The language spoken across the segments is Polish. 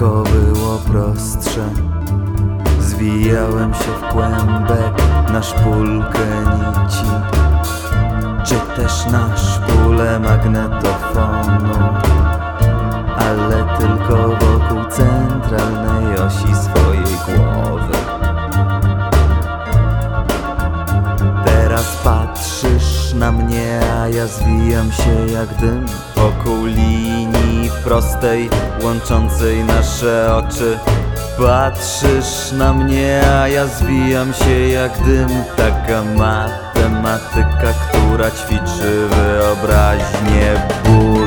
Wszystko było prostsze. Zwijałem się w kłębek na szpulkę nici. Czy też na szpulę magnetofonu ja zwijam się jak dym Wokół linii prostej, łączącej nasze oczy. Patrzysz na mnie, a ja zwijam się jak dym. Taka matematyka, która ćwiczy wyobraźnię. Bólu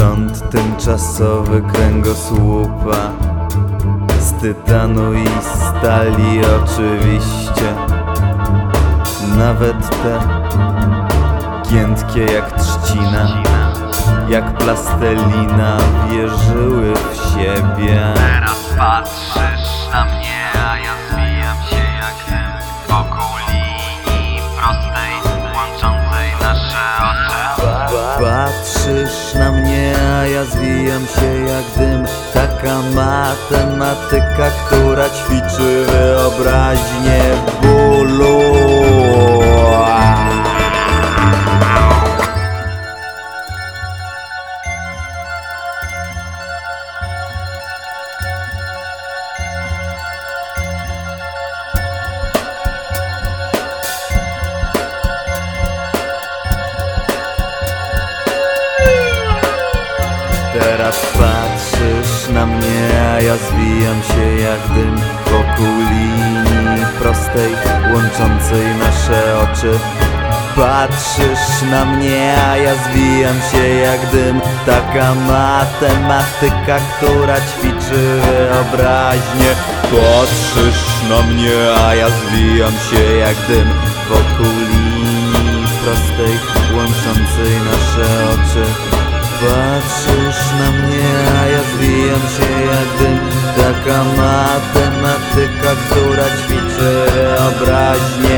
Rząd tymczasowy kręgosłupa Z tytanu i stali oczywiście Nawet te giętkie jak trzcina Jak plastelina wierzyły w siebie teraz patrzysz na mnie, a ja zwijam się jak dym wokół linii prostej, łączącej nasze oczy. Patrzysz na mnie, ja zwijam się jak dym. Taka matematyka, która ćwiczy wyobraźnię bólu Teraz patrzysz na mnie, a ja zwijam się jak dym Wokół linii prostej, łączącej nasze oczy. Patrzysz na mnie, a ja zwijam się jak dym. Taka matematyka, która ćwiczy wyobraźnię. Patrzysz na mnie, a ja zwijam się jak dym Wokół linii prostej, łączącej nasze oczy Patrzysz na mnie, a ja zwijam się jak dym. Taka matematyka, która ćwiczy wyobraźnię